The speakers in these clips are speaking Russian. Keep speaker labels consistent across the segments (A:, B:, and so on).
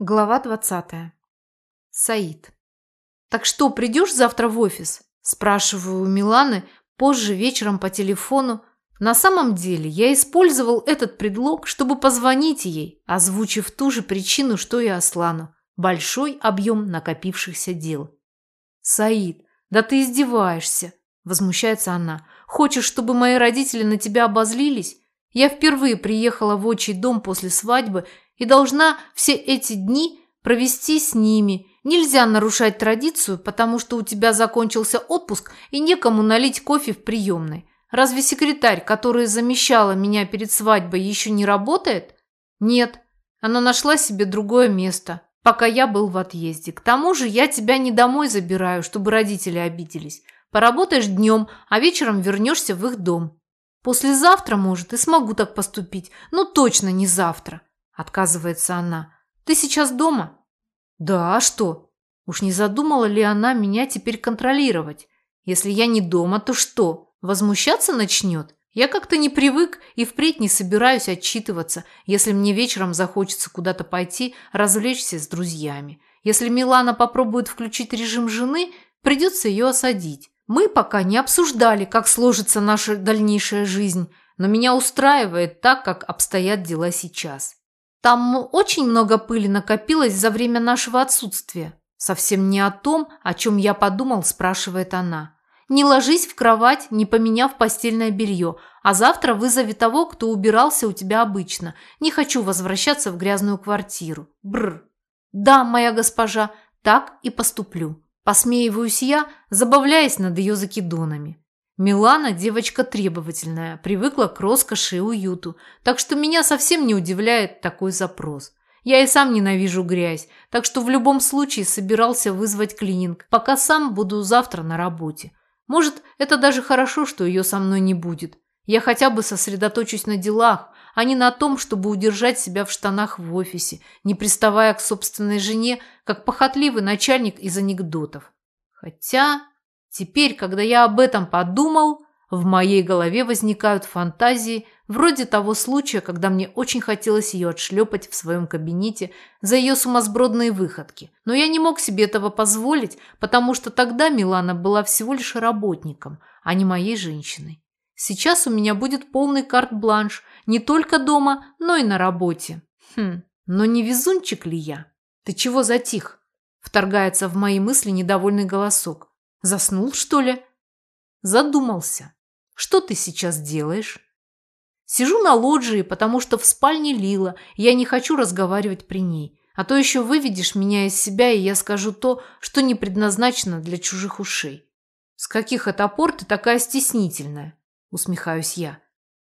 A: Глава 20. Саид. «Так что, придешь завтра в офис?» Спрашиваю у Миланы позже вечером по телефону. На самом деле я использовал этот предлог, чтобы позвонить ей, озвучив ту же причину, что и Аслану. Большой объем накопившихся дел. «Саид, да ты издеваешься!» – возмущается она. «Хочешь, чтобы мои родители на тебя обозлились? Я впервые приехала в отчий дом после свадьбы и должна все эти дни провести с ними. Нельзя нарушать традицию, потому что у тебя закончился отпуск и некому налить кофе в приемной. Разве секретарь, которая замещала меня перед свадьбой, еще не работает? Нет, она нашла себе другое место, пока я был в отъезде. К тому же я тебя не домой забираю, чтобы родители обиделись. Поработаешь днем, а вечером вернешься в их дом. Послезавтра, может, и смогу так поступить, но точно не завтра. Отказывается она. Ты сейчас дома? Да, а что? Уж не задумала ли она меня теперь контролировать? Если я не дома, то что? Возмущаться начнет? Я как-то не привык и впредь не собираюсь отчитываться, если мне вечером захочется куда-то пойти, развлечься с друзьями. Если Милана попробует включить режим жены, придется ее осадить. Мы пока не обсуждали, как сложится наша дальнейшая жизнь, но меня устраивает так, как обстоят дела сейчас. Там очень много пыли накопилось за время нашего отсутствия. Совсем не о том, о чем я подумал, спрашивает она. Не ложись в кровать, не поменяв постельное белье, а завтра вызови того, кто убирался у тебя обычно. Не хочу возвращаться в грязную квартиру. Бр. Да, моя госпожа, так и поступлю. Посмеиваюсь я, забавляясь над ее закидонами. Милана девочка требовательная, привыкла к роскоши и уюту, так что меня совсем не удивляет такой запрос. Я и сам ненавижу грязь, так что в любом случае собирался вызвать клининг, пока сам буду завтра на работе. Может, это даже хорошо, что ее со мной не будет. Я хотя бы сосредоточусь на делах, а не на том, чтобы удержать себя в штанах в офисе, не приставая к собственной жене, как похотливый начальник из анекдотов. Хотя... Теперь, когда я об этом подумал, в моей голове возникают фантазии вроде того случая, когда мне очень хотелось ее отшлепать в своем кабинете за ее сумасбродные выходки. Но я не мог себе этого позволить, потому что тогда Милана была всего лишь работником, а не моей женщиной. Сейчас у меня будет полный карт-бланш не только дома, но и на работе. Хм, но не везунчик ли я? Ты чего затих? Вторгается в мои мысли недовольный голосок. Заснул, что ли? Задумался. Что ты сейчас делаешь? Сижу на лоджии, потому что в спальне Лила, я не хочу разговаривать при ней. А то еще выведешь меня из себя, и я скажу то, что не предназначено для чужих ушей. С каких это пор ты такая стеснительная? Усмехаюсь я.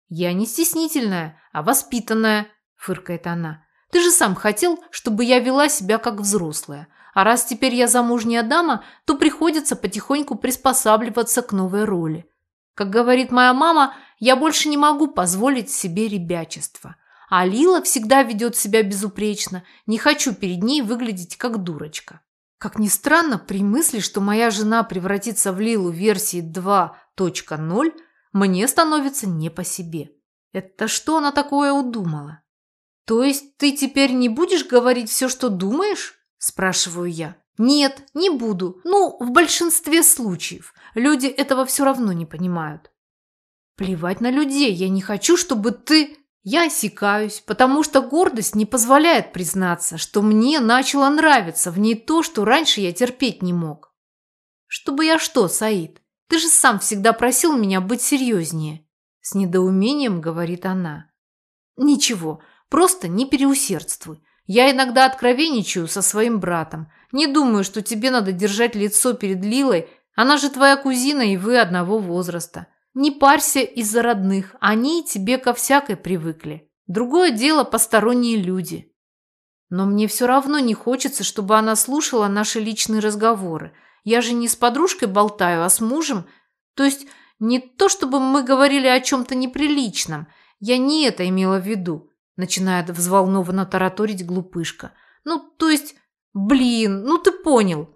A: Я не стеснительная, а воспитанная, фыркает она. Ты же сам хотел, чтобы я вела себя как взрослая. А раз теперь я замужняя дама, то приходится потихоньку приспосабливаться к новой роли. Как говорит моя мама, я больше не могу позволить себе ребячество. А Лила всегда ведет себя безупречно. Не хочу перед ней выглядеть как дурочка. Как ни странно, при мысли, что моя жена превратится в Лилу версии 2.0, мне становится не по себе. Это что она такое удумала? То есть ты теперь не будешь говорить все, что думаешь? Спрашиваю я. Нет, не буду. Ну, в большинстве случаев. Люди этого все равно не понимают. Плевать на людей. Я не хочу, чтобы ты... Я осекаюсь, потому что гордость не позволяет признаться, что мне начало нравиться в ней то, что раньше я терпеть не мог. Чтобы я что, Саид? Ты же сам всегда просил меня быть серьезнее. С недоумением говорит она. Ничего, просто не переусердствуй. Я иногда откровенничаю со своим братом. Не думаю, что тебе надо держать лицо перед Лилой. Она же твоя кузина, и вы одного возраста. Не парься из-за родных. Они тебе ко всякой привыкли. Другое дело посторонние люди. Но мне все равно не хочется, чтобы она слушала наши личные разговоры. Я же не с подружкой болтаю, а с мужем. То есть не то, чтобы мы говорили о чем-то неприличном. Я не это имела в виду. Начинает взволнованно тараторить глупышка. Ну, то есть, блин, ну ты понял.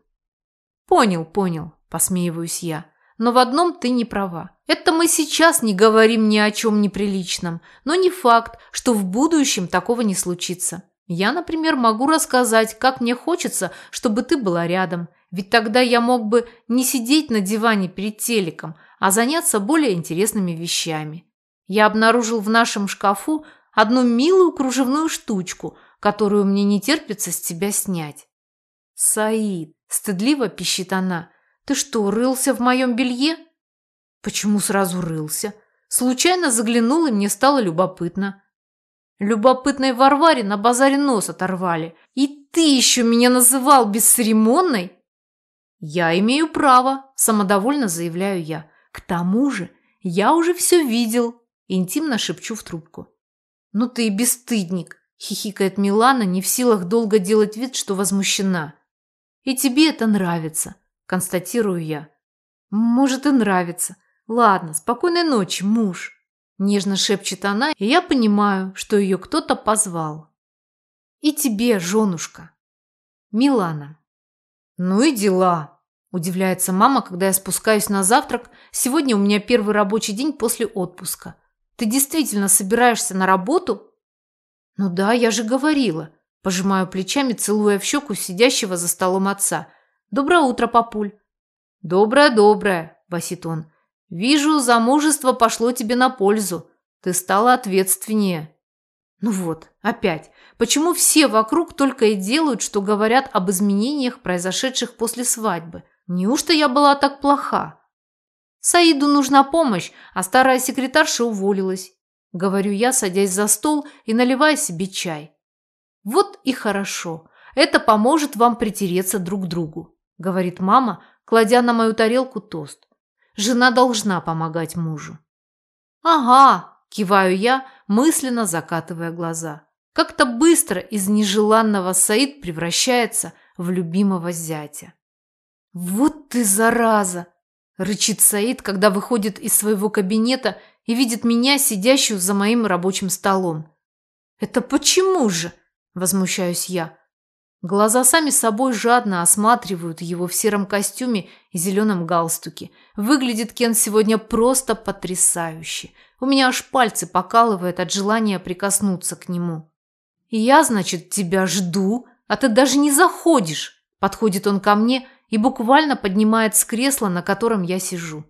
A: Понял, понял, посмеиваюсь я. Но в одном ты не права. Это мы сейчас не говорим ни о чем неприличном, но не факт, что в будущем такого не случится. Я, например, могу рассказать, как мне хочется, чтобы ты была рядом. Ведь тогда я мог бы не сидеть на диване перед телеком, а заняться более интересными вещами. Я обнаружил в нашем шкафу одну милую кружевную штучку, которую мне не терпится с тебя снять. Саид, стыдливо пищит она, ты что, рылся в моем белье? Почему сразу рылся? Случайно заглянул, и мне стало любопытно. Любопытной Варваре на базаре нос оторвали. И ты еще меня называл бесцеремонной? Я имею право, самодовольно заявляю я. К тому же я уже все видел, интимно шепчу в трубку. Ну ты и бесстыдник, хихикает Милана, не в силах долго делать вид, что возмущена. И тебе это нравится, констатирую я. Может и нравится. Ладно, спокойной ночи, муж. Нежно шепчет она, и я понимаю, что ее кто-то позвал. И тебе, женушка. Милана. Ну и дела. Удивляется мама, когда я спускаюсь на завтрак. Сегодня у меня первый рабочий день после отпуска. Ты действительно собираешься на работу? Ну да, я же говорила. Пожимаю плечами, целуя в щеку сидящего за столом отца. Доброе утро, папуль. Доброе-доброе, басит он. Вижу, замужество пошло тебе на пользу. Ты стала ответственнее. Ну вот, опять. Почему все вокруг только и делают, что говорят об изменениях, произошедших после свадьбы? Неужто я была так плоха? Саиду нужна помощь, а старая секретарша уволилась. Говорю я, садясь за стол и наливая себе чай. Вот и хорошо. Это поможет вам притереться друг к другу, говорит мама, кладя на мою тарелку тост. Жена должна помогать мужу. Ага, киваю я, мысленно закатывая глаза. Как-то быстро из нежеланного Саид превращается в любимого зятя. Вот ты зараза, рычит Саид, когда выходит из своего кабинета и видит меня, сидящую за моим рабочим столом. Это почему же? возмущаюсь я. Глаза сами собой жадно осматривают его в сером костюме и зеленом галстуке. Выглядит Кен сегодня просто потрясающе. У меня аж пальцы покалывает от желания прикоснуться к нему. Я, значит, тебя жду, а ты даже не заходишь. Подходит он ко мне и буквально поднимает с кресла, на котором я сижу.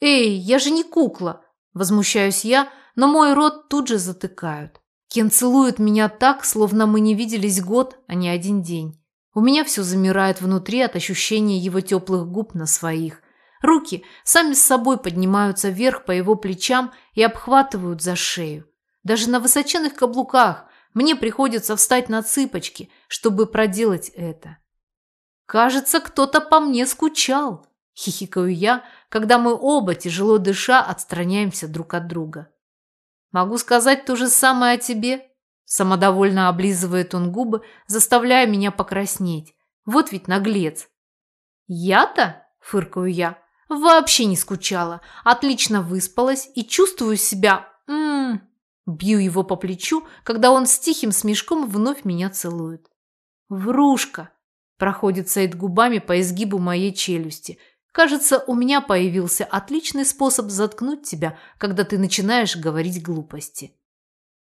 A: Эй, я же не кукла, возмущаюсь я, но мой рот тут же затыкают. Кен целует меня так, словно мы не виделись год, а не один день. У меня все замирает внутри от ощущения его теплых губ на своих. Руки сами с собой поднимаются вверх по его плечам и обхватывают за шею. Даже на высоченных каблуках мне приходится встать на цыпочки, чтобы проделать это. «Кажется, кто-то по мне скучал», – хихикаю я, когда мы оба, тяжело дыша, отстраняемся друг от друга. Могу сказать то же самое о тебе. Самодовольно облизывает он губы, заставляя меня покраснеть. Вот ведь наглец. Я-то, фыркаю я, вообще не скучала. Отлично выспалась и чувствую себя... М -м -м. Бью его по плечу, когда он с тихим смешком вновь меня целует. «Врушка!» – проходит Саид губами по изгибу моей челюсти – Кажется, у меня появился отличный способ заткнуть тебя, когда ты начинаешь говорить глупости.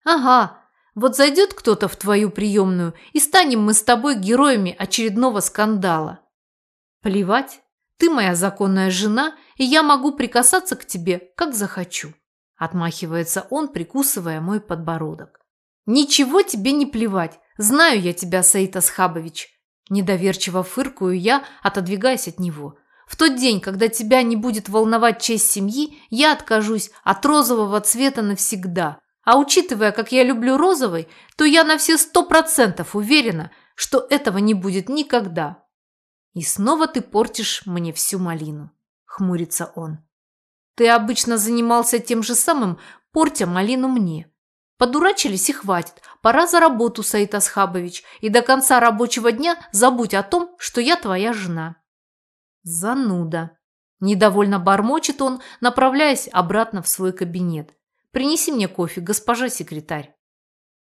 A: Ага, вот зайдет кто-то в твою приемную, и станем мы с тобой героями очередного скандала. Плевать, ты моя законная жена, и я могу прикасаться к тебе, как захочу. Отмахивается он, прикусывая мой подбородок. Ничего тебе не плевать, знаю я тебя, Саид Асхабович. Недоверчиво фыркую я, отодвигаясь от него – в тот день, когда тебя не будет волновать честь семьи, я откажусь от розового цвета навсегда. А учитывая, как я люблю розовый, то я на все сто процентов уверена, что этого не будет никогда. И снова ты портишь мне всю малину, хмурится он. Ты обычно занимался тем же самым, портя малину мне. Подурачились и хватит. Пора за работу, Саид Асхабович, и до конца рабочего дня забудь о том, что я твоя жена. Зануда. Недовольно бормочет он, направляясь обратно в свой кабинет. «Принеси мне кофе, госпожа секретарь».